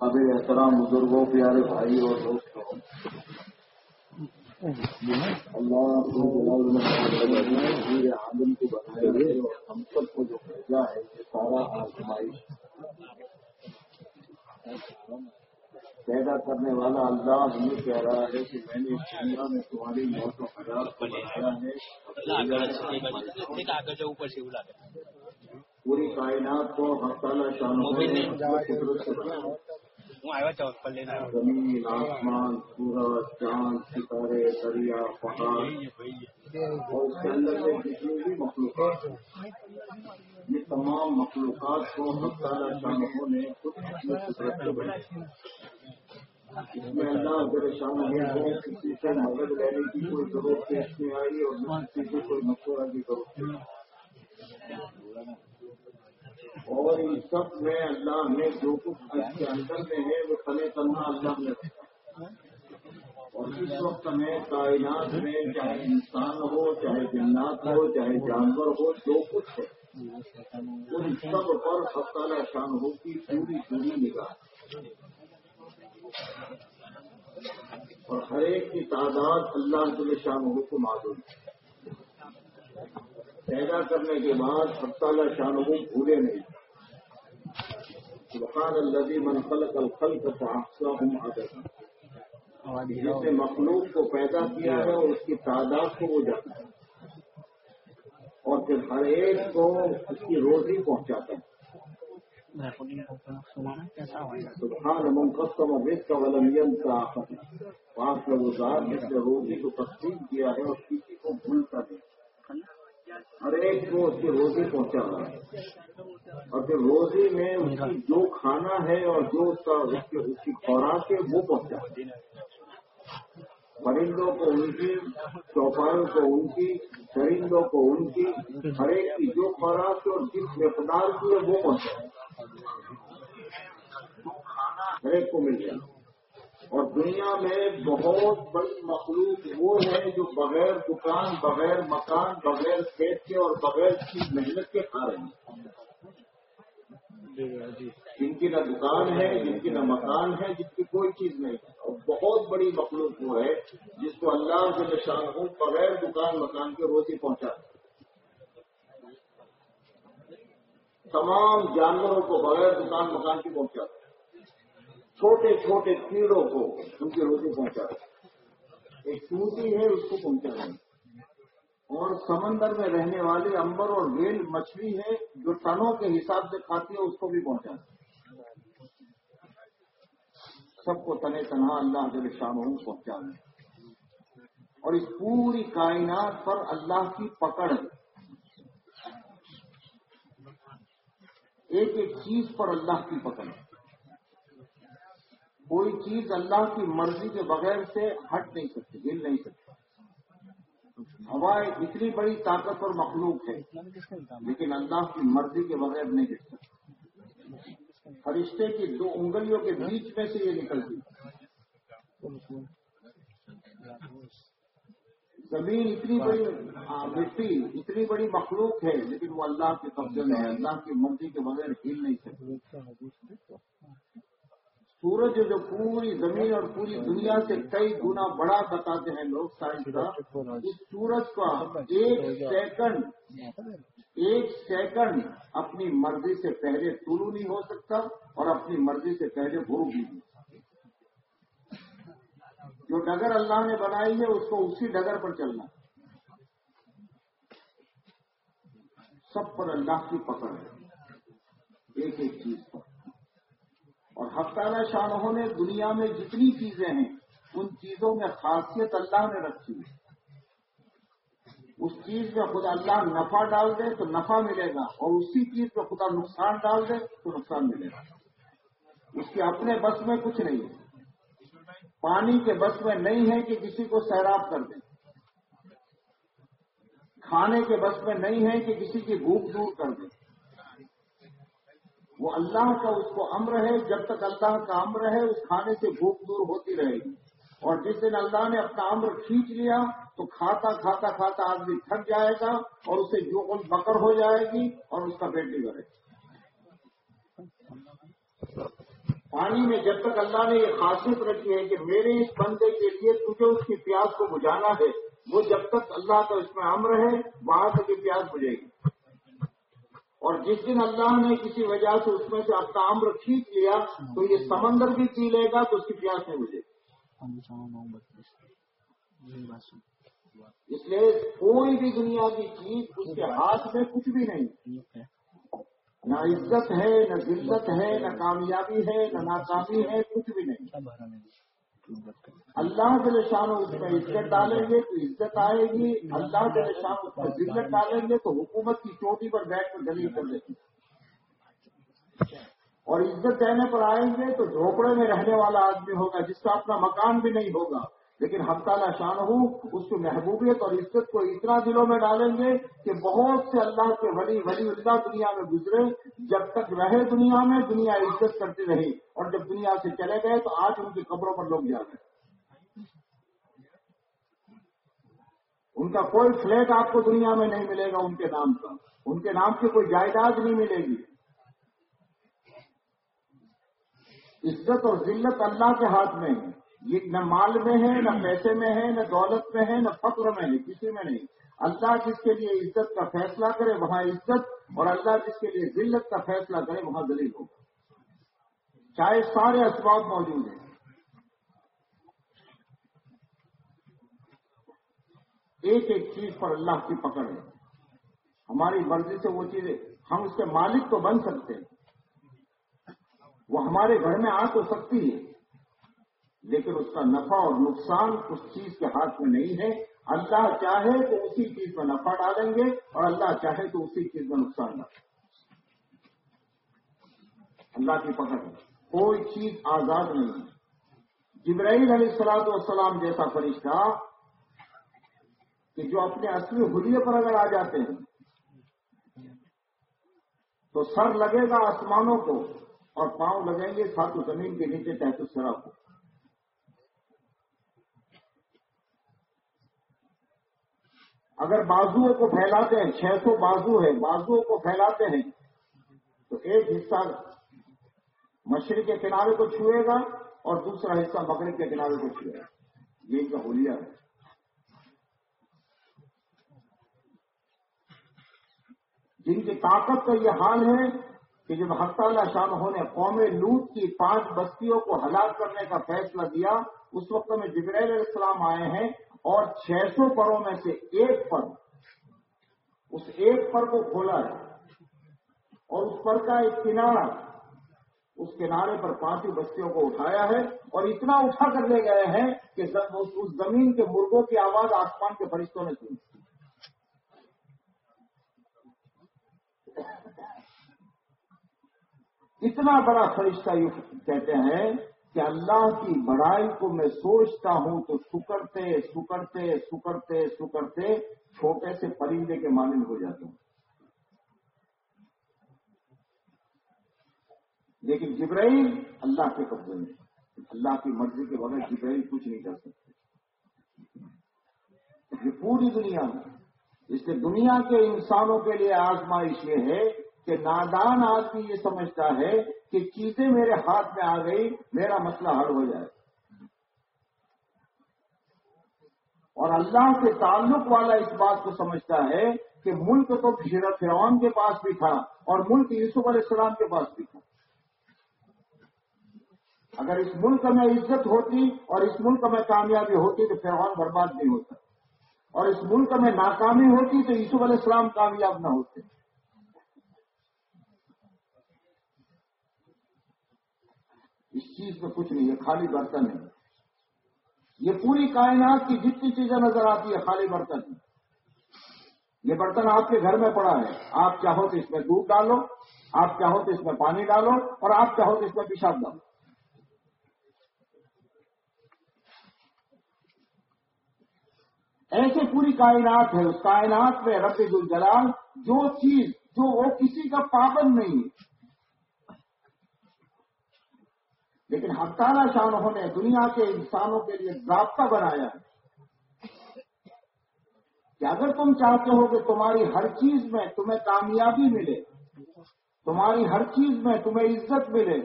قابل احترام بزرگوں، پیارے بھائی اور دوستوں۔ اللہ عالم کو بتائے اور ہم سب کو جو بھیجا ہے، یہ سارا آزمائش پیدا کرنے والا اللہ ہمیں کہہ رہا ہے کہ میں نے اس دنیا میں تمہاری موت و حیات کو بنایا ہے۔ پوری کائنات کو ہر تعالیٰ قدرت سے بنایا زمین، آسمان، سورج، چاند، ستارے، دریا، پہاڑ، اور اس کے اندر میں جتنی بھی مخلوقات یہ تمام مخلوقات کو ہر تعالیٰ شاہوں نے خود اپنے قدرت سے اس میں اللہ اگر شامل ہے کسی سے مدد لینے کی کوئی ضرورت پیش نہیں آئی اور کسی سے کوئی مشورہ کی ضرورت اور ان سب میں اللہ نے جو کچھ اس کے اندر میں ہے، وہ تلے تنہا اللہ نے اور اس وقت میں کائنات میں چاہے انسان ہو، چاہے جنات ہو، چاہے جانور ہو، جو کچھ ہے ان سب پر تعالیٰ شان ہو کی پوری پوری نگاہ۔ اور ہر ایک کی تعداد اللہ کے شان ہو کو معلوم پیدا کرنے کے بعد تعالیٰ شان ہو، بھولے نہیں۔ سبحان الذي من خلق الخلق فاحصاهم عددا. جس نے مخلوق کو پیدا کیا ہے اور اس کی تعداد کو وہ جاتا ہے۔ اور پھر ہر ایک کو اس کی روزی پہنچاتا ہے۔ سبحان من قسم الرزق ولم ينسى پاس میں جس نے روزی کو تقسیم کیا ہے اور کسی کو بھولتا نہیں۔ ہر ایک کو اس کی روزی پہنچا رہا ہے۔ اور پھر روزی میں اس کی جو کھانا ہے اور جو اس کی خوراک ہے، وہ پہنچا پرندوں کو ان کی چوپاوں کو ان کی چرندوں کو ان کی، ہر ایک کی جو خوراک ہے اور جس مقدار کی ہے، وہ پہنچا ہر ایک کو مل جائے اور دنیا میں بہت بڑی مخلوق وہ ہے جو بغیر دکان، بغیر مکان، بغیر کھیت کے اور بغیر کی محنت کے کھا رہے ہیں جی، جی۔ جن کی نہ دکان ہے، جن کی نہ مکان ہے، جن کی کوئی چیز نہیں۔ ہے اور بہت بڑی مخلوق وہ ہے جس کو اللہ کے نشان ہوں بغیر دکان، مکان کے روزی پہنچا تمام جانوروں کو بغیر دکان، مکان کی پہنچا چھوٹے چھوٹے کیڑوں کو ان کی روزی پہنچا ایک چوٹی ہے، اس کو پہنچا نہیں اور سمندر میں رہنے والے امبر اور ویل مچھلی ہے جو ٹنوں کے حساب سے کھاتی ہے اس کو بھی پہنچا سب کو تنے تنہا اللہ کے شام پہنچا اور اس پوری کائنات پر اللہ کی پکڑ ہے۔ ایک ایک چیز پر اللہ کی پکڑ ہے۔ کوئی چیز اللہ کی مرضی کے بغیر سے ہٹ نہیں سکتی، ہل نہیں سکتی۔ ہوا اتنی بڑی طاقت اور مخلوق ہے لیکن اللہ کی مرضی کے بغیر نہیں گر سکتا فرشتے کی دو انگلیوں کے بیچ میں سے یہ نکلتی۔ زمین اتنی بڑی ہاں، مٹی اتنی بڑی مخلوق ہے، لیکن وہ اللہ کے قبضے میں ہے۔ اللہ کی مرضی کے بغیر ہل نہیں سکتی سورج جو پوری زمین اور پوری دنیا سے کئی گنا بڑا بتاتے ہیں لوگ سائنسدان اس سورج کا ایک سیکنڈ ایک سیکنڈ اپنی مرضی سے پہلے طلوع نہیں ہو سکتا اور اپنی مرضی سے پہلے غروب بھی نہیں۔ جو ڈگر اللہ نے بنائی ہے، اس کو اسی ڈگر پر چلنا۔ سب پر اللہ کی پکڑ ہے۔ ایک ایک چیز پر۔ اور ہفتہ شاہ نے دنیا میں جتنی چیزیں ہیں، ان چیزوں میں خاصیت اللہ نے رکھی ہے۔ اس چیز میں خدا اللہ نفع ڈال دے تو نفع ملے گا، اور اسی چیز میں خدا نقصان ڈال دے تو نقصان ملے گا۔ اس کے اپنے بس میں کچھ نہیں ہے۔ پانی کے بس میں نہیں ہے کہ کسی کو سیراب کر دے۔ کھانے کے بس میں نہیں ہے کہ کسی کی بھوک دور کر دے۔ وہ اللہ کا اس کو امر ہے، جب تک اللہ کا امر ہے، اس کھانے سے بھوک دور ہوتی رہے گی۔ اور جس دن اللہ نے اپنا امر کھینچ لیا، تو کھاتا کھاتا کھاتا آدمی تھک جائے گا اور اسے جو بکر ہو جائے گی اور اس کا پیٹ بھرے پانی میں جب تک اللہ نے یہ خاصیت رکھی ہے کہ میرے اس بندے کے لیے تجھے اس کی پیاس کو بجھانا ہے، وہ جب تک اللہ کا اس میں امر ہے، وہاں تک یہ پیاس بجھے گی۔ اور جس دن اللہ نے کسی وجہ سے اس میں سے اپنا امر کھینچ لیا تو یہ سمندر بھی پی لے گا تو اس کی پیاس نہیں بجھے گی۔ اس لیے کوئی بھی دنیا کی چیز اس کے ہاتھ میں کچھ بھی نہیں۔ نہ عزت ہے، نہ ذلت ہے، نہ کامیابی ہے، نہ ناکامی ہے، کچھ بھی نہیں۔ اللہ کے نشان اس میں عزت ڈالیں گے تو عزت آئے گی، اللہ کے نشان اس میں ذلت ڈالیں گے تو حکومت کی چوٹی پر بیٹھ کر گلی کر لیں گے اور عزت دینے پر آئیں گے تو جھوپڑے میں رہنے والا آدمی ہوگا، جس کا اپنا مکان بھی نہیں ہوگا۔ لیکن ہم تعالیٰ شان ہوں، اس کی محبوبیت اور عزت کو اتنا دلوں میں ڈالیں گے کہ بہت سے اللہ کے ولی ولی اللہ دنیا میں گزرے، جب تک رہے دنیا میں، دنیا عزت کرتی رہی اور جب دنیا سے چلے گئے تو آج ان کی قبروں پر لوگ جا ان کا کوئی فلیٹ آپ کو دنیا میں نہیں ملے گا ان کے نام کا۔ ان کے نام کی کوئی جائیداد نہیں ملے گی۔ عزت اور ذلت اللہ کے ہاتھ میں ہے۔ یہ نہ مال میں ہے، نہ پیسے میں ہے، نہ دولت میں ہے، نہ فخر میں ہے کسی میں نہیں۔ اللہ جس کے لیے عزت کا فیصلہ کرے، وہاں عزت، اور اللہ جس کے لیے ذلت کا فیصلہ کرے، وہاں دلیل ہوگا۔ چاہے سارے اسباب موجود ہیں۔ ایک ایک چیز پر اللہ کی پکڑ ہے۔ ہماری مرضی سے وہ چیزیں ہم اس کے مالک تو بن سکتے ہیں۔ وہ ہمارے گھر میں آ تو سکتی ہے۔ لیکن اس کا نفع اور نقصان اس چیز کے ہاتھ میں نہیں ہے۔ اللہ چاہے تو اسی چیز میں نفع ڈالیں گے اور اللہ چاہے تو اسی چیز میں نقصان ڈالیں گے۔ اللہ کی پکڑ ہے۔ کوئی چیز آزاد نہیں ہے۔ جبرائیل علیہ السلاط والسلام جیسا فرشتہ کہ جو اپنے اصلی حلیے پر اگر آ جاتے ہیں، تو سر لگے گا آسمانوں کو اور پاؤں لگیں گے ساتھ زمین کے نیچے تحت سرا کو۔ اگر بازوؤں کو پھیلاتے ہیں، چھ سو بازو ہے بازوؤں کو پھیلاتے ہیں، تو ایک حصہ مشرق کے کنارے کو چھوئے گا اور دوسرا حصہ مغرب کے کنارے کو چھوئے گا۔ یہ ان کا ہولیا ہے۔ جن کی طاقت کا یہ حال ہے کہ جب اللہ شاہ نے قوم لوٹ کی پانچ بستیوں کو ہلاک کرنے کا فیصلہ دیا، اس وقت میں جبرائیل علیہ السلام آئے ہیں اور چھ سو پروں میں سے ایک پر اس ایک پر کو کھولا ہے اور اس پر کا ایک کنارا اس کنارے پر پانچوں بستیوں کو اٹھایا ہے اور اتنا اٹھا کر لے گئے ہیں کہ اس زمین کے مرغوں کی آواز آسمان کے فرشتوں نے سنی۔ اتنا بڑا فرشتہ یہ کہتے ہیں کہ اللہ کی بڑائی کو میں سوچتا ہوں تو سکڑتے سکڑتے سکڑتے سکڑتے چھوٹے سے پرندے کے مانند ہو جاتے ہیں۔ لیکن جبرائیل اللہ کے قبضے میں اللہ کی مرضی کے بغیر جبرائیل کچھ نہیں کر سکتے۔ یہ پوری دنیا میں، اس لیے دنیا کے انسانوں کے لیے آزمائش یہ ہے کہ نادان آدمی یہ سمجھتا ہے کہ چیزیں میرے ہاتھ میں آ گئی میرا مسئلہ حل ہو جائے۔ اور اللہ کے تعلق والا اس بات کو سمجھتا ہے کہ ملک تو فرعون کے پاس بھی تھا اور ملک یوسف علیہ السلام کے پاس بھی تھا۔ اگر اس ملک میں عزت ہوتی اور اس ملک میں کامیابی ہوتی تو فرعون برباد نہیں ہوتا۔ اور اس ملک میں ناکامی ہوتی تو یوسف علیہ السلام کامیاب نہ ہوتے۔ اس چیز میں کچھ نہیں ہے خالی برتن ہے یہ پوری کائنات کی جتنی چیزیں نظر آتی ہے خالی برتن یہ برتن آپ کے گھر میں پڑا ہے۔ آپ چاہو تو اس میں دودھ ڈالو، آپ چاہو تو اس میں پانی ڈالو اور آپ چاہو تو اس میں پیشاب ڈالو۔ ایسے پوری کائنات ہے، اس کائنات میں رب الجلال جو چیز، جو وہ کسی کا پابند نہیں ہے۔ لیکن ہفتانہ شاہ نے دنیا کے انسانوں کے لیے ضابطہ بنایا ہے کہ اگر تم چاہتے ہو کہ تمہاری ہر چیز میں تمہیں کامیابی ملے، تمہاری ہر چیز میں تمہیں عزت ملے،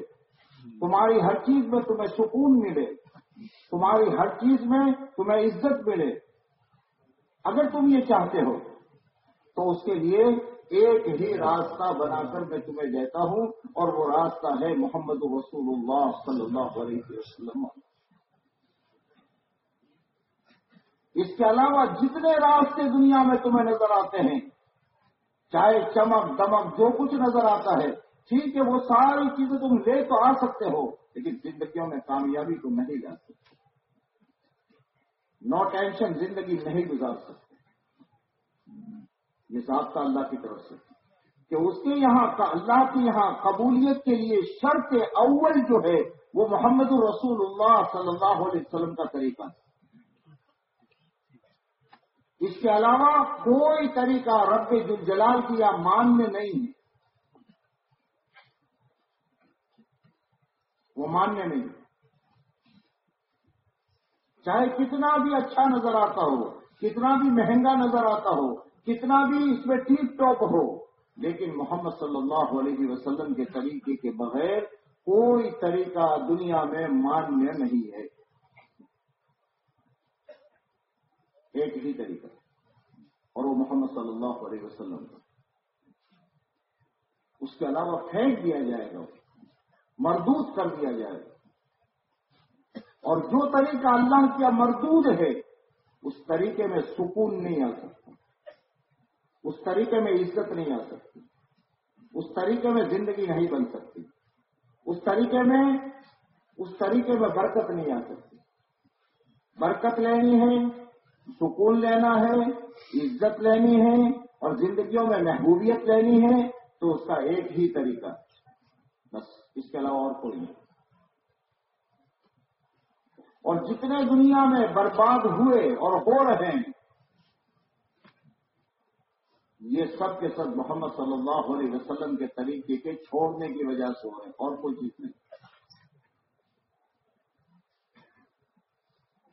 تمہاری ہر چیز میں تمہیں سکون ملے، تمہاری ہر چیز میں تمہیں عزت ملے، اگر تم یہ چاہتے ہو تو اس کے لیے ایک ہی راستہ بنا کر میں تمہیں دیتا ہوں، اور وہ راستہ ہے محمد رسول اللہ صلی اللہ علیہ وسلم۔ اس کے علاوہ جتنے راستے دنیا میں تمہیں نظر آتے ہیں، چاہے چمک دمک جو کچھ نظر آتا ہے، ٹھیک ہے، وہ ساری چیزیں تم لے تو آ سکتے ہو، لیکن زندگیوں میں کامیابی تو نہیں جا سکتے نو ٹینشن زندگی نہیں گزار سکتے۔ یہ ضابطہ اللہ کی طرف سے کہ اس کے یہاں اللہ کے یہاں قبولیت کے لیے شرط اول جو ہے، وہ محمد الرسول اللہ صلی اللہ علیہ وسلم کا طریقہ ہے اس کے علاوہ کوئی طریقہ رب جلال کی یا ماننے نہیں ہے۔ وہ ماننے نہیں چاہے کتنا بھی اچھا نظر آتا ہو، کتنا بھی مہنگا نظر آتا ہو کتنا بھی اس میں ٹیپ ٹاپ ہو، لیکن محمد صلی اللہ علیہ وسلم کے طریقے کے بغیر کوئی طریقہ دنیا میں مانیہ نہیں ہے۔ ایک ہی طریقہ۔ اور وہ محمد صلی اللہ علیہ وسلم کا اس کے علاوہ پھینک دیا جائے گا، مردود کر دیا جائے گا۔ اور جو طریقہ اللہ کیا مردود ہے، اس طریقے میں سکون نہیں آ سکتا۔ اس طریقے میں عزت نہیں آ سکتی۔ اس طریقے میں زندگی نہیں بن سکتی۔ اس طریقے میں، اس طریقے میں برکت نہیں آ سکتی۔ برکت لینی ہے، سکون لینا ہے، عزت لینی ہے، اور زندگیوں میں محبوبیت لینی ہے، تو اس کا ایک ہی طریقہ۔ بس، اس کے علاوہ اور کوئی نہیں۔ اور جتنے دنیا میں برباد ہوئے اور ہو رہے ہیں یہ سب کے سب محمد صلی اللہ علیہ وسلم کے طریقے کے چھوڑنے کی وجہ سے ہو رہے اور کوئی چیز نہیں۔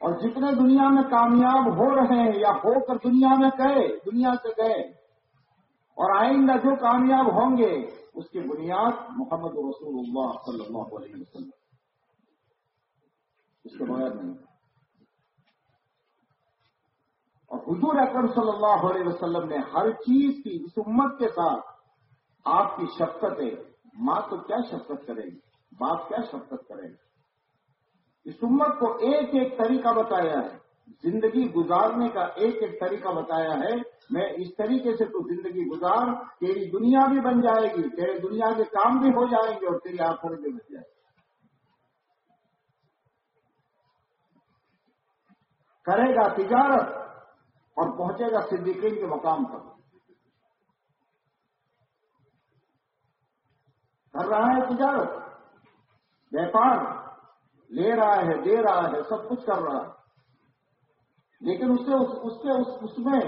اور جتنے دنیا میں کامیاب ہو رہے ہیں یا ہو کر دنیا میں گئے، دنیا سے گئے، اور آئندہ جو کامیاب ہوں گے، اس کی بنیاد محمد رسول اللہ صلی اللہ علیہ وسلم۔ اس کے بغیر نہیں۔ اور حضور اکرم صلی اللہ علیہ وسلم نے ہر چیز کی اس امت کے ساتھ آپ کی شفقت ہے۔ ماں تو کیا شفقت کرے گی؟ باپ کیا شفقت کرے گی؟ اس امت کو ایک ایک طریقہ بتایا ہے۔ زندگی گزارنے کا ایک ایک طریقہ بتایا ہے۔ میں اس طریقے سے تو زندگی گزار، تیری دنیا بھی بن جائے گی، تیرے دنیا کے کام بھی ہو جائیں گے اور تیری آخر بھی بچ جائے گی۔ کرے گا تجارت اور پہنچے گا صدیقین کے مقام پر۔ کر رہا ہے تجارت۔ ویپار لے رہا ہے، دے رہا ہے، سب کچھ کر رہا ہے۔ لیکن اس سے اس کے اس میں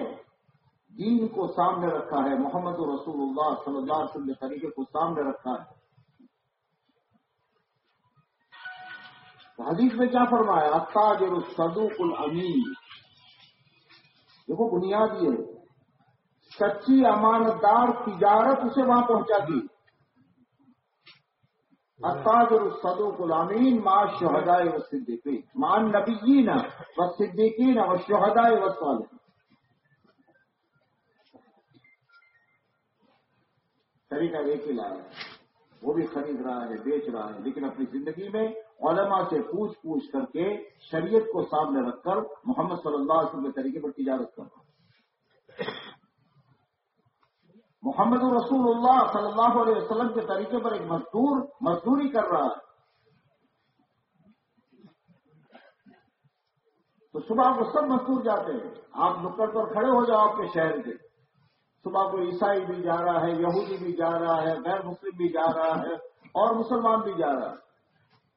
دین کو سامنے رکھا ہے، محمد رسول اللہ صلی اللہ علیہ وسلم کے طریقے کو سامنے رکھا ہے۔ حدیث میں کیا فرمایا اتاجر الصدوق الامین۔ دیکھو بنیاد یہ ہے۔ سچی امانتدار تجارت اسے وہاں پہنچا دی اتاجر الصدوق الامین ماں شہدائے و صدیقین مان نبیین و صدیقین و شہدائے و صالحین طریقہ ایک ہی لایا وہ بھی خرید رہا ہے، بیچ رہا ہے، لیکن اپنی زندگی میں علماء سے پوچھ پوچھ کر کے شریعت کو سامنے رکھ کر محمد صلی اللہ علیہ وسلم کے طریقے پر تجارت کر رہا محمد رسول اللہ صلی اللہ علیہ وسلم کے طریقے پر ایک مزدور، مزدوری کر رہا ہے۔ تو صبح کو سب مزدور جاتے ہیں۔ آپ نکڑ پر کھڑے ہو جاؤ آپ کے شہر کے۔ صبح کو عیسائی بھی جا رہا ہے، یہودی بھی جا رہا ہے، غیر مسلم بھی جا رہا ہے اور مسلمان بھی جا رہا ہے۔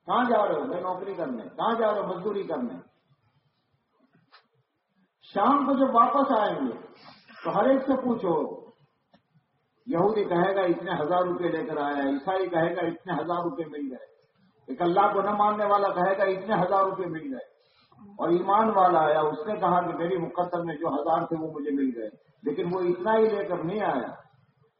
کہاں جا رہے ہو؟ میں نوکری کرنے۔ کہاں جا رہے ہو؟ مزدوری کرنے۔ شام کو جب واپس آئیں گے، تو ہر ایک سے پوچھو، یہودی کہے گا، اتنے ہزار روپے لے کر آیا عیسائی کہے گا، اتنے ہزار روپے مل گئے۔ ایک اللہ کو نہ ماننے والا کہے گا، اتنے ہزار روپے مل گئے۔ اور ایمان والا آیا، اس نے کہا کہ میری مقدر میں جو ہزار تھے وہ مجھے مل گئے۔ لیکن وہ اتنا ہی لے کر نہیں آیا۔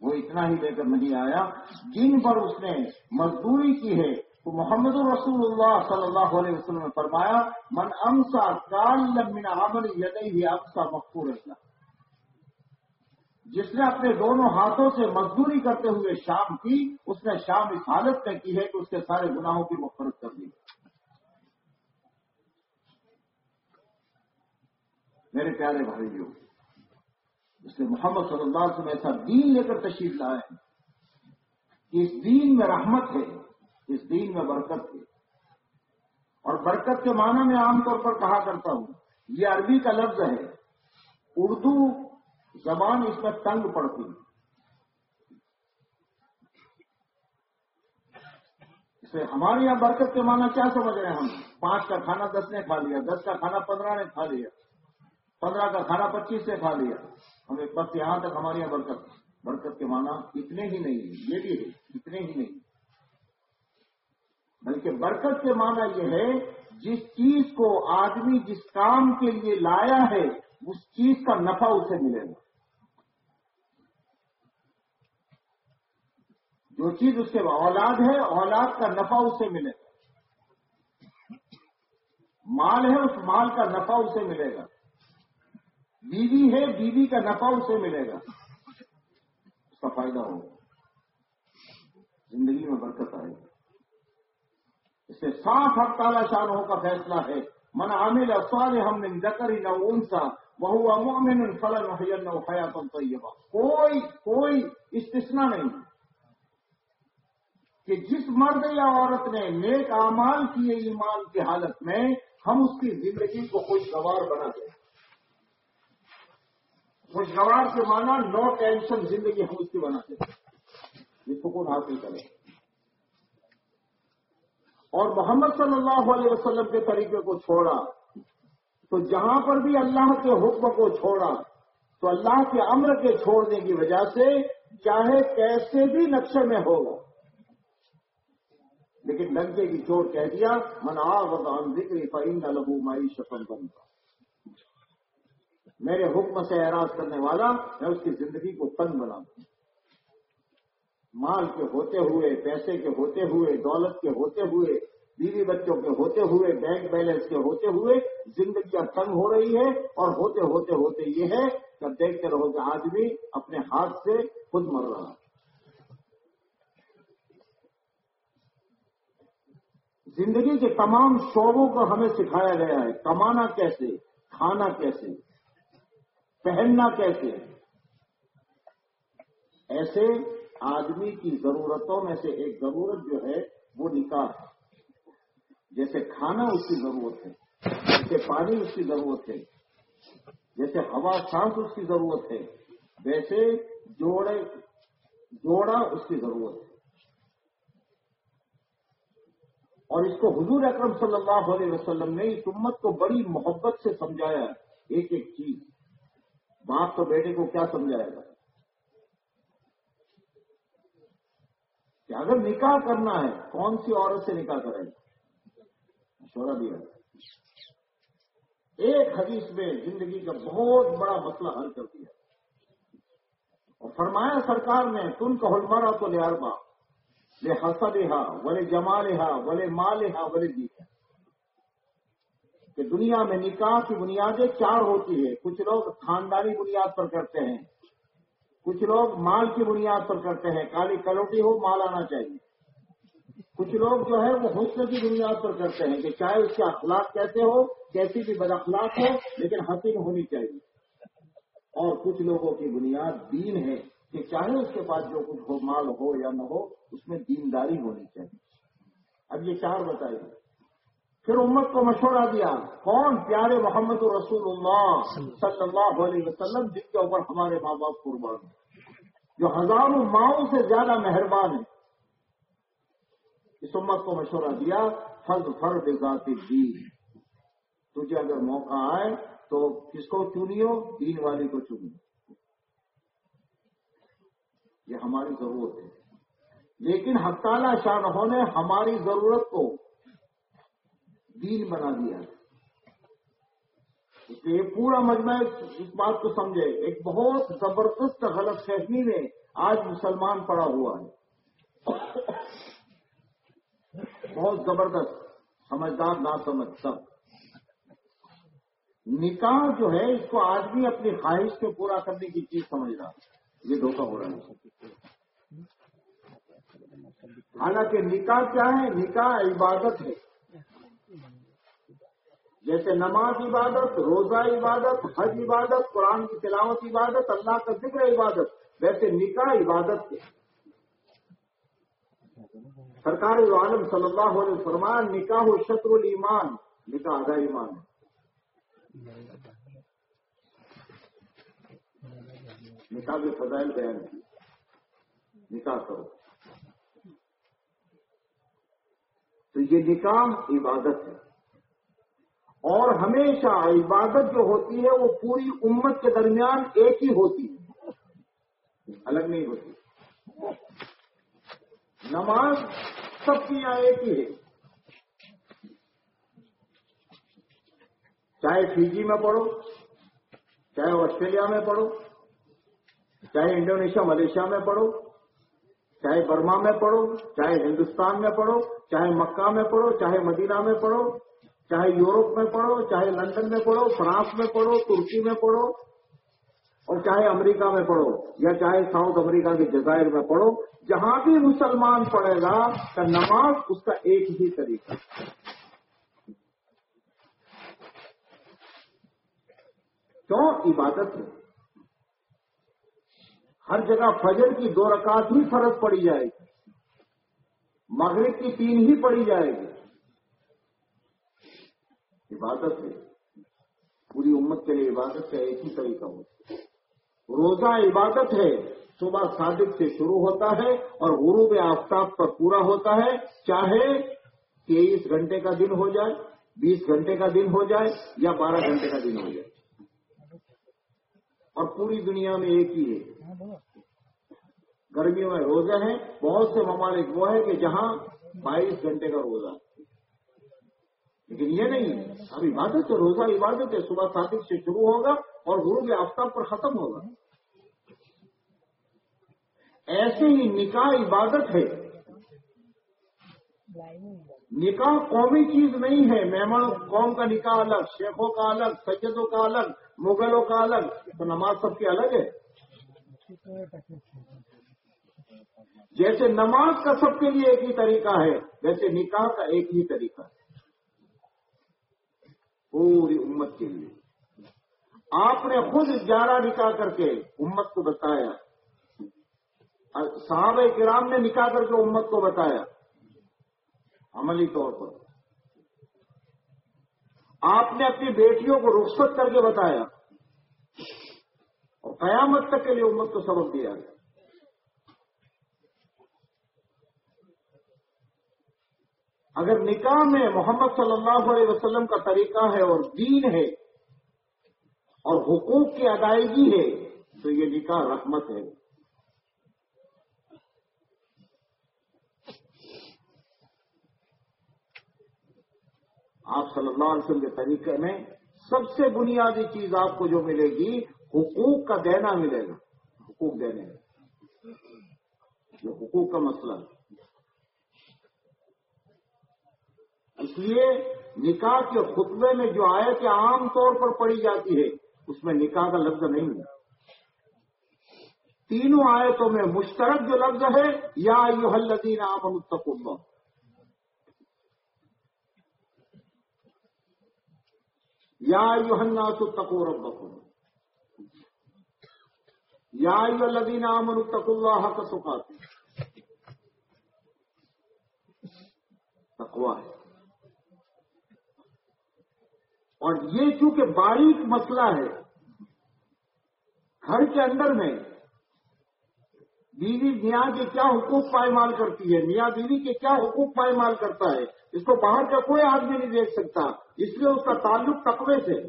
وہ اتنا ہی لے کر نہیں آیا۔ جن پر اس نے مزدوری کی ہے تو محمد الرسول اللہ صلی اللہ علیہ وسلم نے فرمایا، من امسا کال من عمل یدئی امسا مقبول اللہ جس نے اپنے دونوں ہاتھوں سے مزدوری کرتے ہوئے شام کی، اس نے شام اس حالت میں کی ہے کہ اس کے سارے گناہوں کی مفرت کر دی۔ میرے پیارے بھائیوں اس نے محمد صلی اللہ علیہ وسلم ایسا دین لے کر تشریف لائے کہ اس دین میں رحمت ہے اس دین میں برکت ہے اور برکت کے معنی میں عام طور پر کہا کرتا ہوں، یہ عربی کا لفظ ہے۔ اردو زبان اس میں تنگ پڑتی۔ اسے ہمارے یہاں برکت کے معنی کیا سمجھ رہے ہیں ہم؟ پانچ کا کھانا دس نے کھا لیا، دس کا کھانا پندرہ نے کھا لیا، پندرہ کا کھانا پچیس نے کھا لیا۔ ہمیں بس یہاں تک ہمارے یہاں برکت برکت کے معنی اتنے ہی نہیں یہ بھی ہے، اتنے ہی نہیں۔ بلکہ برکت کے معنی یہ ہے، جس چیز کو آدمی جس کام کے لیے لایا ہے، اس چیز کا نفع اسے ملے گا۔ جو چیز اس کے اولاد ہے، اولاد کا نفع اسے ملے گا۔ مال ہے، اس مال کا نفع اسے ملے گا۔ بیوی ہے، بیوی کا نفع اسے ملے گا۔ اس کا فائدہ ہوگا۔ زندگی میں برکت آئے گی۔ اسے صاف حق تعالی شاہوں کا فیصلہ ہے۔ من عامل سوال ہم نے ذکر نہ انسا وہ مومن فلن حیات طیبہ کوئی کوئی استثنا نہیں۔ کہ جس مرد یا عورت نے نیک اعمال کیے ایمان کی حالت میں، ہم اس کی زندگی کو خوشگوار بنا دیں۔ خوشگوار سے مانا نو ٹینشن زندگی ہم اس کی بنا دیں۔ یہ سکون حاصل کریں۔ اور محمد صلی اللہ علیہ وسلم کے طریقے کو چھوڑا، تو جہاں پر بھی اللہ کے حکم کو چھوڑا، تو اللہ کے امر کے چھوڑنے کی وجہ سے چاہے کیسے بھی نقشے میں ہوگا لیکن لنکے کی چوٹ کہہ دیا، من آن ذکر فعین لبو مائی شفل بنتا میرے حکم سے اعراض کرنے والا، میں اس کی زندگی کو تنگ بنا دوں۔ مال کے ہوتے ہوئے، پیسے کے ہوتے ہوئے، دولت کے ہوتے ہوئے، بیوی بچوں کے ہوتے ہوئے، بینک بیلنس کے ہوتے ہوئے زندگیاں تنگ ہو رہی ہے اور ہوتے ہوتے ہوتے یہ ہے کہ دیکھتے رہو کہ آدمی اپنے ہاتھ سے خود مر رہا زندگی کے تمام شعبوں کو ہمیں سکھایا گیا ہے۔ کمانا کیسے؟ کھانا کیسے؟ پہننا کیسے؟ ایسے آدمی کی ضرورتوں میں سے ایک ضرورت جو ہے وہ نکاح ہے۔ جیسے کھانا اس کی ضرورت ہے، جیسے پانی اس کی ضرورت ہے، جیسے ہوا سانس اس کی ضرورت ہے، ویسے جوڑے، جوڑا اس کی ضرورت ہے۔ اور اس کو حضور اکرم صلی اللہ علیہ وسلم نے اس امت کو بڑی محبت سے سمجھایا ایک ایک چیز، باپ تو بیٹے کو کیا سمجھائے گا؟ کہ اگر نکاح کرنا ہے، کون سی عورت سے نکاح کرے گا مشورہ دیا۔ ایک حدیث میں زندگی کا بہت بڑا مسئلہ حل کر دیا۔ اور فرمایا سرکار نے، تم کا ہلمارا تو لے اربا لے حسب ہا بلے جما لے بلے ماں لے بلے جی کہ دنیا میں نکاح کی بنیادیں چار ہوتی ہے کچھ لوگ خاندانی بنیاد پر کرتے ہیں کچھ لوگ مال کی بنیاد پر کرتے ہیں کالی کلوٹی ہو، مال آنا چاہیے۔ کچھ لوگ جو ہے، وہ حسن کی بنیاد پر کرتے ہیں کہ چاہے اس کے اخلاق کیسے ہو، کیسی بھی بد اخلاق ہو، لیکن حسین ہونی چاہیے۔ اور کچھ لوگوں کی بنیاد دین ہے کہ چاہے اس کے پاس جو کچھ ہو، مال ہو یا نہ ہو، اس میں دینداری ہونی چاہیے۔ اب یہ چار بتائیے۔ پھر امت کو مشورہ دیا، کون پیارے محمد رسول اللہ صلی اللہ علیہ وسلم جن کے اوپر ہمارے ماں باپ قربان جو ہزاروں ماؤں سے زیادہ مہربان ہیں۔ اس امت کو مشورہ دیا فرد فرد ذاتی دین تجھے اگر موقع آئے تو کس کو چنیو؟ دین والی کو چنیو۔ یہ ہماری ضرورت ہے۔ لیکن حقالہ شاہ نے ہماری ضرورت کو دین بنا دیا اس لیے پورا مجمع اس بات کو سمجھے۔ ایک بہت زبردست غلط فہمی میں آج مسلمان پڑا ہوا ہے۔ بہت زبردست، سمجھدار نہ سمجھ سب۔ نکاح جو ہے، اس کو آدمی اپنی خواہش کو پورا کرنے کی چیز سمجھ رہا یہ دھوکہ ہو رہا ہے۔ حالانکہ نکاح کیا ہے؟ نکاح عبادت ہے۔ جیسے نماز عبادت، روزہ عبادت، حج عبادت، قرآن کی تلاوت عبادت، اللہ کا ذکر عبادت، ویسے نکاح عبادت ہے سرکار عالم صلی اللہ علیہ فرمان نکاح و شطر المان نکاح آدھا ایمان نکاح کے فضائل بیان۔ کی نکاح کرو۔ تو یہ نکاح عبادت ہے۔ اور ہمیشہ عبادت جو ہوتی ہے وہ پوری امت کے درمیان ایک ہی ہوتی ہے۔ الگ نہیں ہوتی۔ نماز سب کی یہاں ایک ہی ہے۔ چاہے فیجی میں پڑھو، چاہے آسٹریلیا میں پڑھو، چاہے انڈونیشیا، ملیشیا میں پڑھو، چاہے برما میں پڑھو، چاہے ہندوستان میں پڑھو چاہے مکہ میں پڑھو، چاہے مدینہ میں پڑھو، چاہے یورپ میں پڑھو، چاہے لندن میں پڑھو، فرانس میں پڑھو، ترکی میں پڑھو، اور چاہے امریکہ میں پڑھو، یا چاہے ساؤتھ امریکہ کے جزائر میں پڑھو، جہاں بھی مسلمان پڑھے گا، تو نماز اس کا ایک ہی طریقہ کیوں؟ عبادت ہے۔ ہر جگہ فجر کی دو رکعت ہی فرض پڑی جائے گی۔ مغرب کی تین ہی پڑی جائے گی۔ عبادت ہے۔ پوری امت کے لیے عبادت کا ایک ہی طریقہ ہوتا ہے۔ روزہ عبادت ہے۔ صبح صادق سے شروع ہوتا ہے اور غروب آفتاب پر پورا ہوتا ہے۔ چاہے تیئیس گھنٹے کا دن ہو جائے، بیس گھنٹے کا دن ہو جائے یا بارہ گھنٹے کا دن ہو جائے۔ اور پوری دنیا میں ایک ہی ہے۔ گرمیوں میں روزے ہیں، بہت سے ممالک وہ ہے کہ جہاں بائیس گھنٹے کا روزہ لیکن یہ نہیں ہے اب عبادت ہے روزہ، عبادت ہے صبح صادق سے شروع ہوگا اور غروب آفتاب پر ختم ہوگا۔ ایسے ہی نکاح عبادت ہے۔ نکاح قومی چیز نہیں ہے، مہمان قوم کا نکاح الگ، شیخوں کا الگ، سجدوں کا الگ، مغلوں کا الگ، تو نماز سب کی الگ ہے۔ جیسے نماز کا سب کے لیے ایک ہی طریقہ ہے، ویسے نکاح کا ایک ہی طریقہ ہے۔ پوری امت کے لیے۔ آپ نے خود گیارہ نکاح کر کے امت کو بتایا۔ صحابہ کرام نے نکاح کر کے امت کو بتایا۔ عملی طور پر۔ آپ نے اپنی بیٹیوں کو رخصت کر کے بتایا۔ اور قیامت تک کے لیے امت کو سبق دیا گیا۔ اگر نکاح میں محمد صلی اللہ علیہ وسلم کا طریقہ ہے اور دین ہے اور حقوق کی ادائیگی ہے، تو یہ نکاح رحمت ہے۔ آپ صلی اللہ علیہ وسلم کے طریقے میں سب سے بنیادی چیز آپ کو جو ملے گی، حقوق کا دینا ملے گا۔ حقوق دینے۔ یہ حقوق کا مسئلہ ہے۔ اس لیے نکاح کے خطبے میں جو آیت عام طور پر پڑی جاتی ہے، اس میں نکاح کا لفظ نہیں ہے تینوں آیتوں میں مشترک جو لفظ ہے، یا یو حلدین عام اللہ۔ یا یو الناس اتقوا ربکم۔ یا یو الذین آمنوا اتقوا اللہ حق سکاتے تقوا ہے۔ اور یہ چونکہ باریک مسئلہ ہے، گھر کے اندر میں بیوی میاں کے کیا حقوق پائمال کرتی ہے، میاں بیوی کے کیا حقوق پائمال کرتا ہے، اس کو باہر کا کوئی آدمی نہیں دیکھ سکتا، اس لیے اس کا تعلق تقوی سے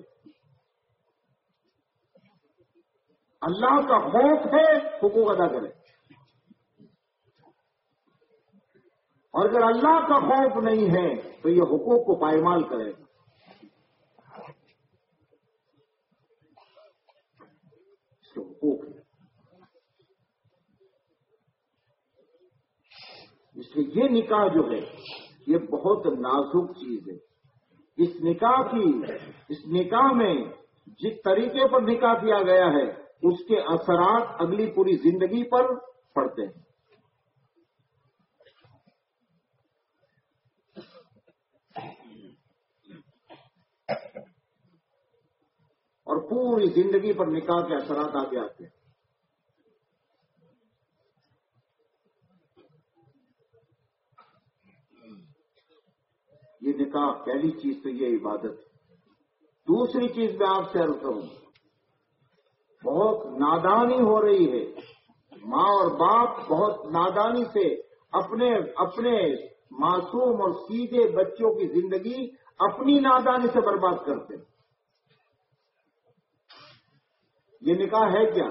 اللہ کا خوف ہے، حقوق ادا کرے اور اگر اللہ کا خوف نہیں ہے، تو یہ حقوق کو پائمال کرے گا حقوق ہے اس لیے یہ نکاح جو ہے، یہ بہت نازک چیز ہے۔ اس نکاح کی، اس نکاح میں جس طریقے پر نکاح کیا گیا ہے، اس کے اثرات اگلی پوری زندگی پر پڑتے ہیں۔ اور پوری زندگی پر نکاح کے اثرات آگے آتے ہیں۔ یہ نکاح پہلی چیز تو یہ عبادت دوسری چیز میں آپ سے عرض کروں، بہت نادانی ہو رہی ہے۔ ماں اور باپ بہت نادانی سے اپنے اپنے معصوم اور سیدھے بچوں کی زندگی اپنی نادانی سے برباد کرتے ہیں۔ یہ نکاح ہے کیا؟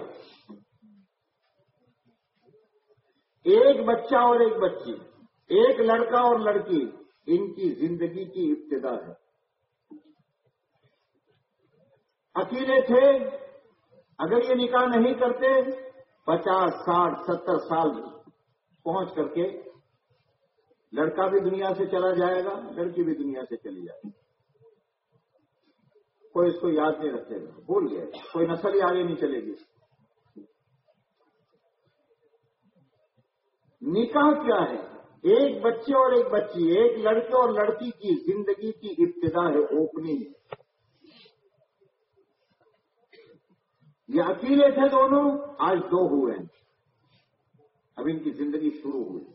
ایک بچہ اور ایک بچی، ایک لڑکا اور لڑکی۔ ان کی زندگی کی ابتدا ہے۔ اکیلے تھے، اگر یہ نکاح نہیں کرتے، پچاس ساٹھ ستر سال پہنچ کر کے لڑکا بھی دنیا سے چلا جائے گا، لڑکی بھی دنیا سے چلی جائے گی۔ کوئی اس کو یاد نہیں رکھے گا، بھول گئے کوئی نسل ہی آگے نہیں چلے گی۔ نکاح کیا ہے؟ ایک بچے اور ایک بچی، ایک لڑکے اور لڑکی کی زندگی کی ابتدا ہے اوپننگ یہ اکیلے تھے دونوں، آج دو ہوئے ہیں۔ اب ان کی زندگی شروع ہوئی۔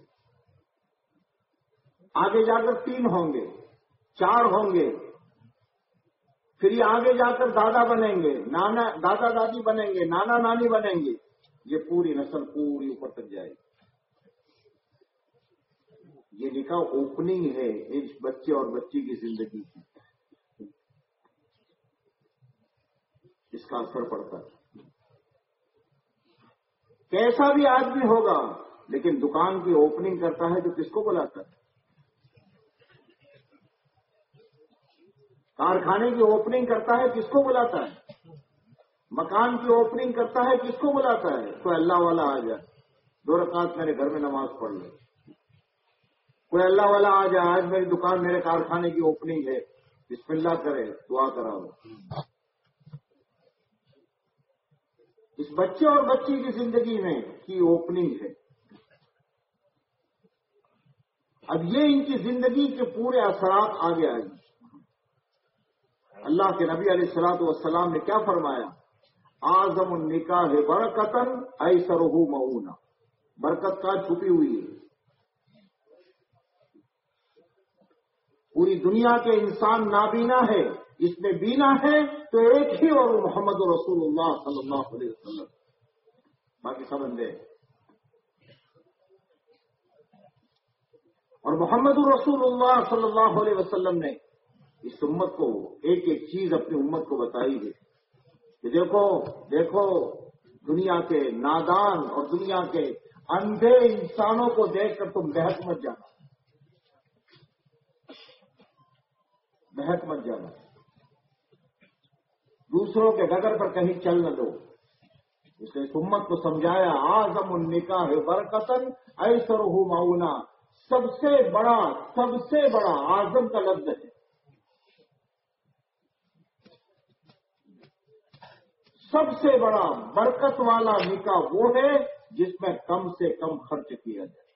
آگے جا کر تین ہوں گے، چار ہوں گے۔ پھر یہ آگے جا کر دادا بنیں گے، نانا، دادا دادی بنیں گے، نانا نانی بنیں گے۔ یہ پوری نسل پوری اوپر تک جائے گی۔ یہ لکھا اوپننگ ہے اس بچے اور بچی کی زندگی کی۔ اس کا اثر پڑتا ہے۔ کیسا بھی آدمی ہوگا، لیکن دکان کی اوپننگ کرتا ہے تو کس کو بلاتا ہے۔ کارخانے کی اوپننگ کرتا ہے کس کو بلاتا ہے۔ مکان کی اوپننگ کرتا ہے کس کو بلاتا ہے۔ کوئی اللہ والا آ جائے۔ دو رکعت میرے گھر میں نماز پڑھ لے۔ کوئی اللہ والا آ جائے، آج میری دکان میرے کارخانے کی اوپننگ ہے۔ بسم اللہ کرے، دعا کراؤ۔ اس بچے اور بچی کی زندگی میں کی اوپننگ ہے۔ اب یہ ان کی زندگی کے پورے اثرات آگے آئیں۔ اللہ کے نبی علیہ السلاط والسلام نے کیا فرمایا؟ آزم النکاح برکتن ایسر ہو برکت کا چھپی ہوئی ہے؟ پوری دنیا کے انسان نابینا ہے، اس میں بینا ہے تو ایک ہی اور محمد رسول اللہ صلی اللہ علیہ وسلم۔ باقی سب اندھے۔ اور محمد الرسول اللہ صلی اللہ علیہ وسلم نے اس امت کو ایک ایک چیز اپنی امت کو بتائی ہے کہ دیکھو دیکھو، دنیا کے نادان اور دنیا کے اندھے انسانوں کو دیکھ کر تم بہت مت جانا۔ بہت مت جانا۔ دوسروں کے ڈگر پر کہیں چل نہ دو۔ اس نے اس امت کو سمجھایا آزم النکاح برکتن ایسر ہو معاونہ سب سے بڑا، سب سے بڑا آزم کا لفظ ہے۔ سب سے بڑا برکت والا نکاح وہ ہے جس میں کم سے کم خرچ کیا جائے۔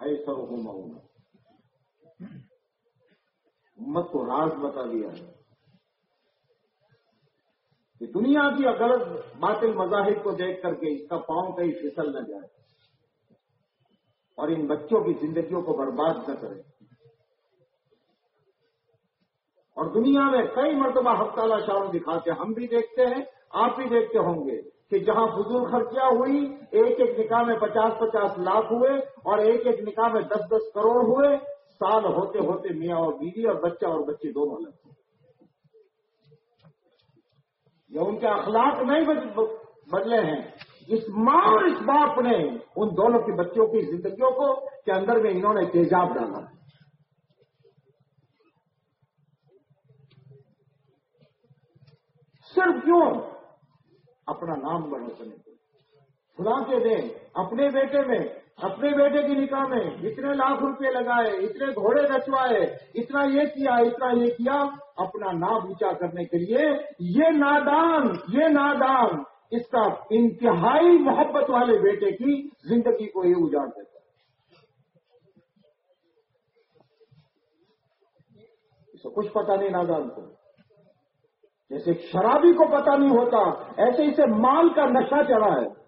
ایسا ہوں امت کو راز بتا دیا ہے کہ دنیا کی غلط باطل مذاہب کو دیکھ کر کے اس کا پاؤں کہیں پھسل نہ جائے اور ان بچوں کی زندگیوں کو برباد نہ کرے اور دنیا میں کئی مرتبہ ہفتہ شام دکھاتے ہم بھی دیکھتے ہیں، آپ بھی دیکھتے ہوں گے کہ جہاں فضول خرچیاں ہوئی، ایک ایک نکاح میں پچاس پچاس لاکھ ہوئے اور ایک ایک نکاح میں دس دس کروڑ ہوئے سال ہوتے ہوتے میاں اور بیوی اور بچہ اور بچے دونوں لگتے یہ ان کے اخلاق نہیں بدلے ہیں۔ اس ماں اور اس باپ نے ان دونوں کی بچوں کی زندگیوں کو کے اندر میں انہوں نے تیزاب ڈالا۔ ہے صرف کیوں؟ اپنا نام بڑھا سکیں خدا کے دیں اپنے بیٹے میں اپنے بیٹے کی نکاح میں اتنے لاکھ روپے لگائے، اتنے گھوڑے رچوائے، اتنا یہ کیا، اتنا یہ کیا، اپنا نام اونچا کرنے کے لیے یہ نادان یہ نادان اس کا انتہائی محبت والے بیٹے کی زندگی کو یہ اجاڑ دیتا اسے کچھ پتا نہیں نادان کو۔ جیسے شرابی کو پتا نہیں ہوتا، ایسے اسے مال کا نشہ چڑھا ہے۔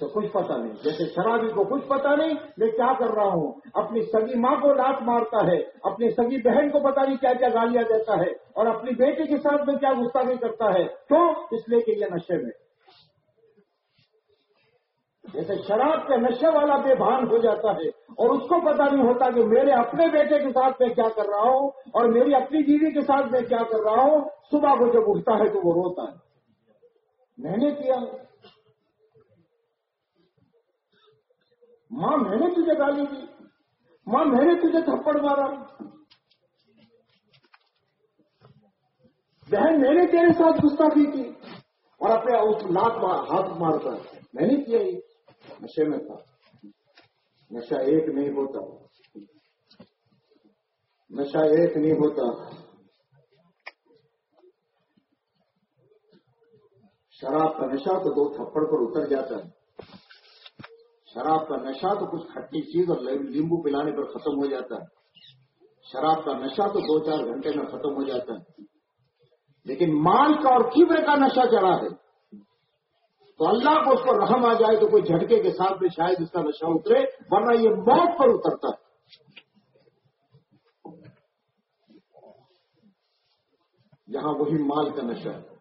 اسے کچھ پتا نہیں۔ جیسے شرابی کو کچھ پتا نہیں، میں کیا کر رہا ہوں؟ اپنی سگی ماں کو لات مارتا ہے، اپنی سگی بہن کو پتا نہیں کیا کیا گالیاں دیتا ہے اور اپنی بیٹی کے ساتھ میں کیا گستاخی کرتا ہے۔ کیوں؟ اس لیے کہ یہ نشے میں۔ جیسے شراب کے نشے والا بے بھان ہو جاتا ہے اور اس کو پتا نہیں ہوتا کہ میرے اپنے بیٹے کے ساتھ میں کیا کر رہا ہوں اور میری اپنی بیوی کے ساتھ میں کیا کر رہا ہوں، صبح کو جب اٹھتا ہے تو وہ روتا ہے۔ میں نے کیا۔ ماں میں نے تجھے گالی دی۔ ماں میں نے تجھے تھپڑ مارا۔ بہن میں نے تیرے ساتھ گستاخی کی اور اپنے اس لات ہاتھ مارتا میں نے کیا ہی نشے میں تھا۔ نشہ ایک نہیں ہوتا۔ نشہ ایک نہیں ہوتا۔ شراب کا نشہ تو دو تھپڑ پر اتر جاتا ہے۔ شراب کا نشہ تو کچھ کھٹی چیز اور لیمبو پلانے پر ختم ہو جاتا ہے۔ شراب کا نشہ تو دو چار گھنٹے میں ختم ہو جاتا ہے۔ لیکن مال کا اور کیبر کا نشہ چڑھا ہے۔ تو اللہ کو اس پر رحم آ جائے تو کوئی جھٹکے کے ساتھ میں شاید اس کا نشہ اترے، ورنہ یہ موت پر اترتا ہے۔ یہاں وہی مال کا نشہ ہے۔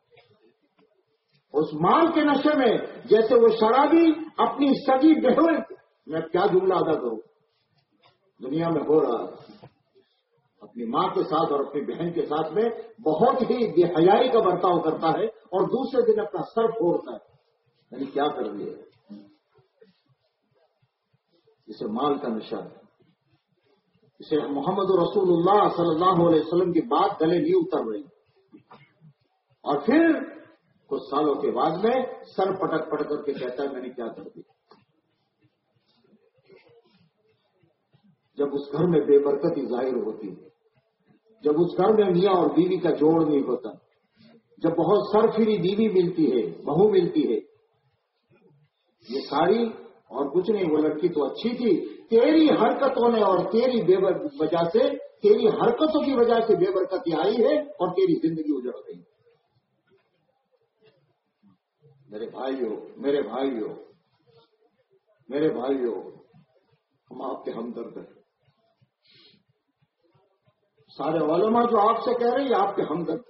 اس مال کے نشے میں جیسے وہ شرابی اپنی سگی بہن میں کیا جملہ ادا کروں؟ دنیا میں ہو رہا ہے۔ اپنی ماں کے ساتھ اور اپنی بہن کے ساتھ میں بہت ہی بے حیائی کا برتاؤ کرتا ہے اور دوسرے دن اپنا سر پھوڑتا ہے۔ یعنی کیا کر لیا اسے مال کا نشہ ہے۔ اسے محمد رسول اللہ صلی اللہ علیہ وسلم کی بات گلے نہیں اتر رہی اور پھر کچھ سالوں کے بعد میں سر پٹک پٹک کر کے کہتا ہے، میں نے کیا کر دیا؟ جب اس گھر میں بے برکتی ظاہر ہوتی ہے، جب اس گھر میں میاں اور بیوی کا جوڑ نہیں ہوتا، جب بہت سر فری بیوی ملتی ہے، بہو ملتی ہے، یہ ساری اور کچھ نہیں، وہ لڑکی تو اچھی تھی، تیری حرکتوں نے اور تیری بے وجہ سے، تیری حرکتوں کی وجہ سے بے برکتی آئی ہے اور تیری زندگی اجڑ گئی۔ ہے میرے بھائی ہو میرے بھائی ہو میرے بھائی ہو ہم آپ کے ہمدرد ہیں۔ سارے علماء جو آپ سے کہہ رہے ہیں آپ کے ہمدرد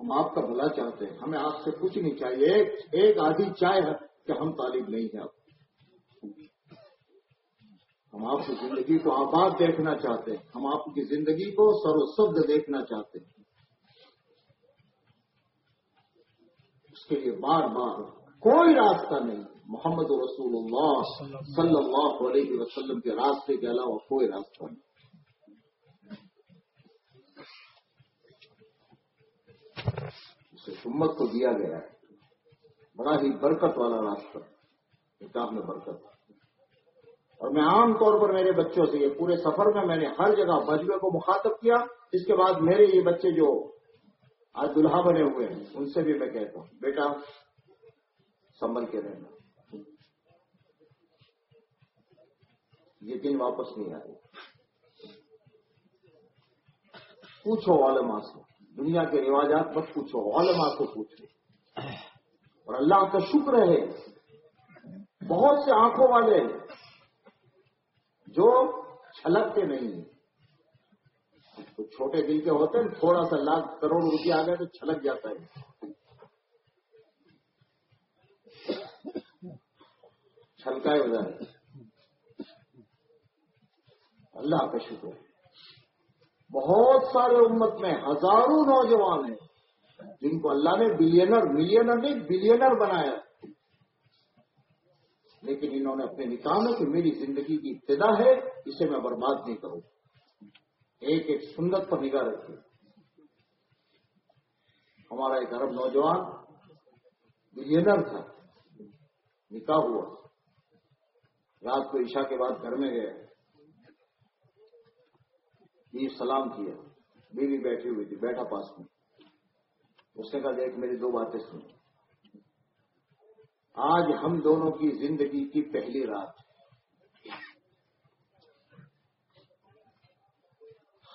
ہم آپ کا بھلا چاہتے ہیں۔ ہمیں آپ سے کچھ نہیں چاہیے۔ ایک ایک آدھی چائے ہے کہ ہم طالب نہیں ہیں آپ۔ ہم آپ کی زندگی کو آباد دیکھنا چاہتے ہیں۔ ہم آپ کی زندگی کو سر دیکھنا چاہتے ہیں۔ اس کے لیے بار بار کوئی راستہ نہیں۔ محمد رسول اللہ صلی اللہ علیہ وسلم کے راستے کے علاوہ کوئی راستہ نہیں۔ امت کو دیا گیا ہے۔ بڑا ہی برکت والا راستہ۔ کتاب میں برکت۔ اور میں عام طور پر میرے بچوں سے یہ پورے سفر میں میں نے ہر جگہ مجمے کو مخاطب کیا۔ اس کے بعد میرے یہ بچے جو آج دلہا بنے ہوئے ہیں، ان سے بھی میں کہتا ہوں۔ بیٹا، سنبھل کے رہنا۔ یہ دن واپس نہیں آئے۔ پوچھو علماء سے۔ دنیا کے رواجات مت پوچھو، علماء کو پوچھو۔ اور اللہ کا شکر ہے، بہت سے آنکھوں والے جو چھلکتے نہیں ہیں۔ تو چھوٹے دل کے ہوتے ہیں تھوڑا سا لاکھ کروڑ روپیہ آ گئے تو چھلک جاتا ہے۔ چھلکائے ہو جائے اللہ کا شکر۔ بہت سارے امت میں ہزاروں نوجوان ہیں جن کو اللہ نے بلینر، ملینر نہیں، بلینر بنایا۔ لیکن انہوں نے اپنے نکاح میں کہ میری زندگی کی ابتدا ہے، اسے میں برباد نہیں کروں۔ ایک ایک سنت پر نگاہ رکھی ہمارا ایک عرب نوجوان بلینر تھا، نکاح ہوا۔ رات کو عشاء کے بعد گھر میں گئے یہ سلام کیا۔ بیوی بیٹھی ہوئی تھی، بیٹھا پاس میں۔ اس نے کہا، دیکھ، میری دو باتیں سن آج ہم دونوں کی زندگی کی پہلی رات۔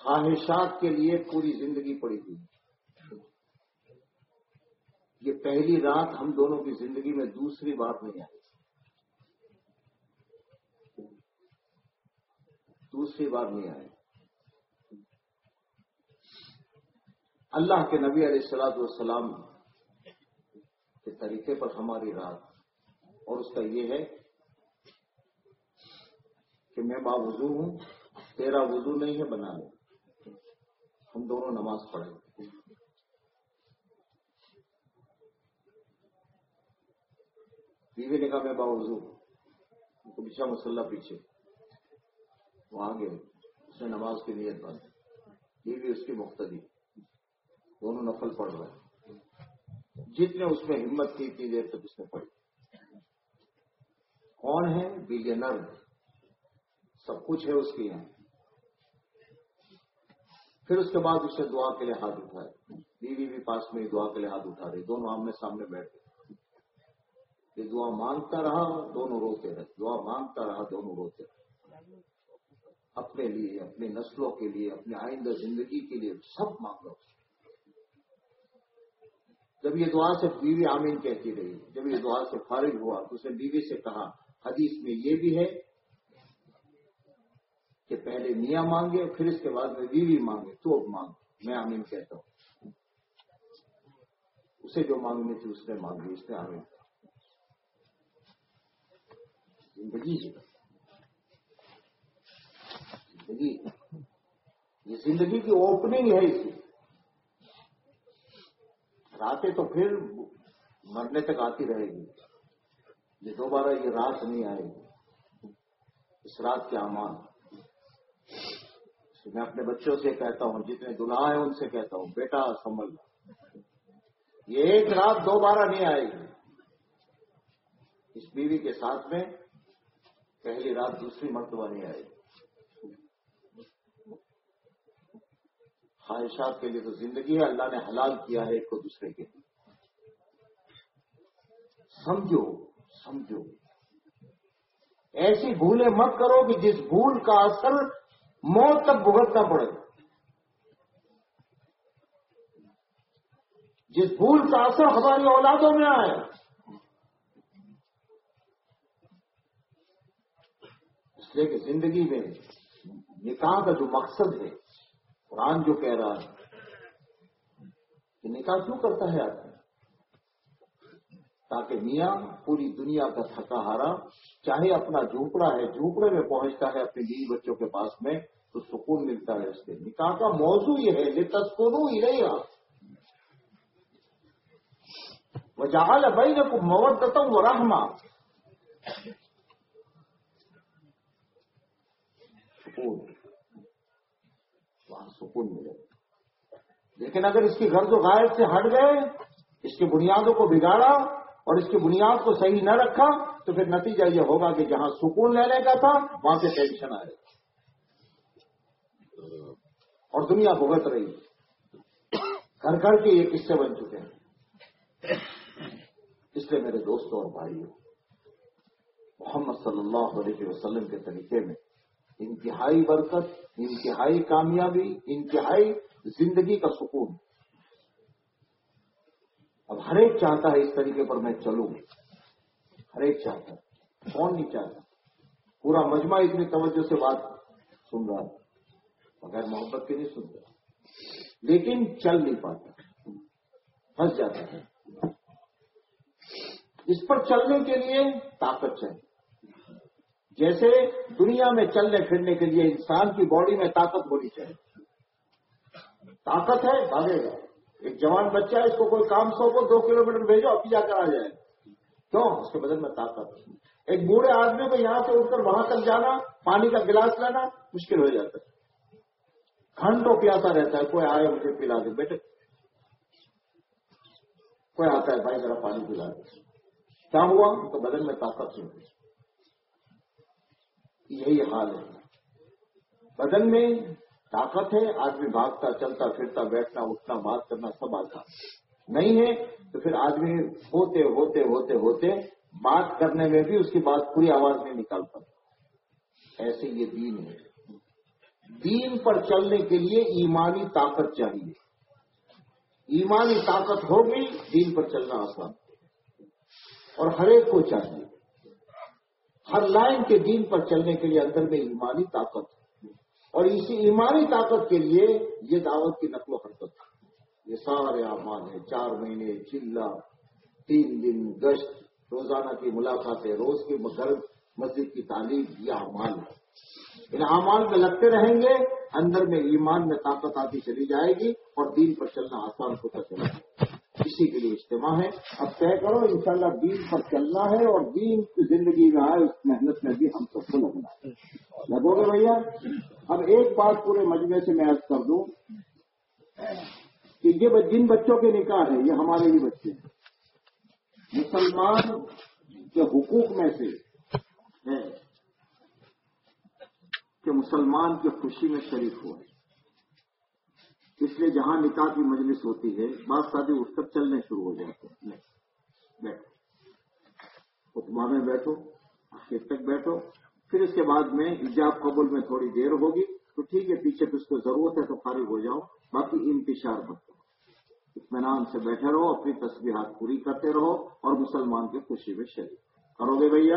خواہشات کے لیے پوری زندگی پڑی تھی۔ یہ پہلی رات ہم دونوں کی زندگی میں دوسری بات نہیں آئی۔ دوسری بار نہیں آئے اللہ کے نبی علیہ السلاط والسلام کے طریقے پر ہماری رات۔ اور اس کا یہ ہے کہ میں باوضو ہوں، تیرا وضو نہیں ہے، بنا لے۔ ہم دونوں نماز پڑھیں بیوی نے کہا میں باوضو تو بچھا مسلح پیچھے۔ وہ آگے، اس نے نماز کی نیت بند بیوی اس کی مختلف دونوں نفل پڑھ رہے جتنے اس میں ہمت کی، اتنی دیر تک اس نے پڑھی۔ کون ہے بلینر سب کچھ ہے اس کے یہاں۔ پھر اس کے بعد اسے دعا کے لیے ہاتھ اٹھائے۔ بیوی بھی پاس میں دعا کے لیے ہاتھ اٹھا رہے دونوں آمنے سامنے بیٹھ گئے۔ یہ دعا مانگتا رہا، دونوں روتے رہے۔ دعا مانگتا رہا، دونوں روتے رہے۔ اپنے لیے، اپنی نسلوں کے لیے، اپنے آئندہ زندگی کے لیے سب مانگ جب یہ دعا سے بیوی آمین کہتی رہی، جب یہ دعا سے فارغ ہوا، تو اسے بیوی سے کہا، حدیث میں یہ بھی ہے کہ پہلے میاں مانگے پھر اس کے بعد میں بیوی مانگے، تو اب مانگ میں آمین کہتا ہوں۔ اسے جو مانگنی تھی اس نے مانگی اس نے آمین۔ زندگی جی۔ زندگی۔ یہ زندگی کی اوپننگ ہے اس کی۔ راتیں تو پھر مرنے تک آتی رہے گی۔ یہ دوبارہ یہ رات نہیں آئے گی۔ اس رات کے امان میں اپنے بچوں سے کہتا ہوں، جتنے دلہا ہیں ان سے کہتا ہوں، بیٹا سنبھل یہ ایک رات دوبارہ نہیں آئے گی۔ اس بیوی کے ساتھ میں پہلی رات دوسری مرتبہ نہیں آئے گی۔ خواہشات کے لیے تو زندگی ہے، اللہ نے حلال کیا ہے ایک کو دوسرے کے لیے۔ سمجھو سمجھو۔ ایسی بھولیں مت کرو کہ جس بھول کا اثر موت تک بھگتنا پڑے۔ جس بھول کا اثر ہماری اولادوں میں آئے۔ اس لیے کہ زندگی میں نکاح کا جو مقصد ہے، قرآن جو کہہ رہا ہے کہ نکاح کیوں کرتا ہے آدمی؟ تاکہ میاں پوری دنیا کا تھکا ہارا، چاہے اپنا جھوپڑا ہے جھوپڑے میں پہنچتا ہے اپنے بیوی بچوں کے پاس میں، تو سکون ملتا ہے اس کے نکاح کا موضوع یہ ہے یہ تسکون ہی نہیں رہا وہ جہاں بھائی نہ موت دیتا ہوں وہ رہما سکون۔ وہاں سکون ملے۔ لیکن اگر اس کی غرض و غائب سے ہٹ گئے، اس کی بنیادوں کو بگاڑا اور اس کی بنیاد کو صحیح نہ رکھا تو پھر نتیجہ یہ ہوگا کہ جہاں سکون لینے کا تھا، وہاں سے ٹینشن آئے اور دنیا بھگت رہی۔ گھر گھر کے یہ قصے بن چکے ہیں۔ اس لیے میرے دوستوں اور بھائیوں، محمد صلی اللہ علیہ وسلم کے طریقے میں انتہائی برکت، انتہائی کامیابی، انتہائی زندگی کا سکون۔ اب ہر ایک چاہتا ہے اس طریقے پر میں چلوں ہر ایک چاہتا ہے۔ کون نہیں چاہتا؟ پورا مجمع اتنی توجہ سے بات سن رہا بغیر محبت کے نہیں سن رہا۔ لیکن چل نہیں پاتا۔ پھنس جاتا ہے۔ اس پر چلنے کے لیے طاقت چاہیے۔ جیسے دنیا میں چلنے پھرنے کے لیے انسان کی باڈی میں طاقت ہونی چاہیے۔ طاقت ہے، بھاگے گا۔ ایک جوان بچہ ہے، اس کو کوئی کام سو کو دو کلو میٹر بھیجو ابھی جا کر آ جائے۔ کیوں؟ اس کے بدل میں طاقت ایک بوڑھے آدمی کو یہاں سے اٹھ کر وہاں تک جانا، پانی کا گلاس لینا مشکل ہو جاتا ہے۔ گھنٹوں پیاسا رہتا ہے، کوئی آئے مجھے پلا دے، بیٹے۔ کوئی آتا ہے، بھائی ذرا پانی پلا دے۔ کیا ہوا؟ تو بدن میں طاقت نہیں ہوئی۔ یہی حال ہے۔ بدن میں طاقت ہے، آدمی بھاگتا، چلتا، پھرتا بیٹھنا اٹھنا بات کرنا، سب آتا۔ نہیں ہے تو پھر آدمی ہوتے ہوتے ہوتے ہوتے بات کرنے میں بھی اس کی بات پوری آواز نہیں نکال پاتا۔ ایسے یہ دین ہے۔ دین پر چلنے کے لیے ایمانی طاقت چاہیے۔ ایمانی طاقت ہوگی، دین پر چلنا آسان اور ہر ایک کو چاہیے۔ ہر لائن کے دین پر چلنے کے لیے اندر میں ایمانی طاقت اور اسی ایمانی طاقت کے لیے یہ دعوت کی نقل و حرکت یہ سارے اعمال ہیں، چار مہینے، چلا، تین دن، گشت، روزانہ کی ملاقاتیں، روز کی مسجد کی تعلیم، یہ اعمال ہے ان اعمال میں لگتے رہیں گے، اندر میں ایمان میں طاقت آتی چلی جائے گی اور دین پر چلنا آسان ہوتا چلا جائے گا۔ اسی کے لیے اجتماع ہے۔ اب طے کرو، انشاءاللہ دین پر چلنا ہے اور دین کی زندگی میں آئے اس محنت میں بھی ہم سب کو لگنا ہے لگو گے بھیا؟ اب ایک بات پورے مجمے سے میں عرض کر دوں کہ یہ جن بچوں کے نکاح ہے یہ ہمارے ہی بچے ہیں۔ مسلمان کے حقوق میں سے ہے کہ مسلمان کی خوشی میں شریک ہوئے اس لیے جہاں نکاح کی مجلس ہوتی ہے، بعض شادی اٹھ کر چلنے شروع ہو جاتے ہیں بیٹھو۔ اتما میں بیٹھو آخر تک بیٹھو۔ پھر اس کے بعد میں ایجاب قبول میں تھوڑی دیر ہوگی۔ تو ٹھیک ہے، پیچھے تو اس کو ضرورت ہے تو فارغ ہو جاؤ۔ باقی انتشار کرو۔ اطمینان سے بیٹھے رہو، اپنی تصویرات پوری کرتے رہو اور مسلمان کی خوشی میں شریک۔ کرو گے بھیا؟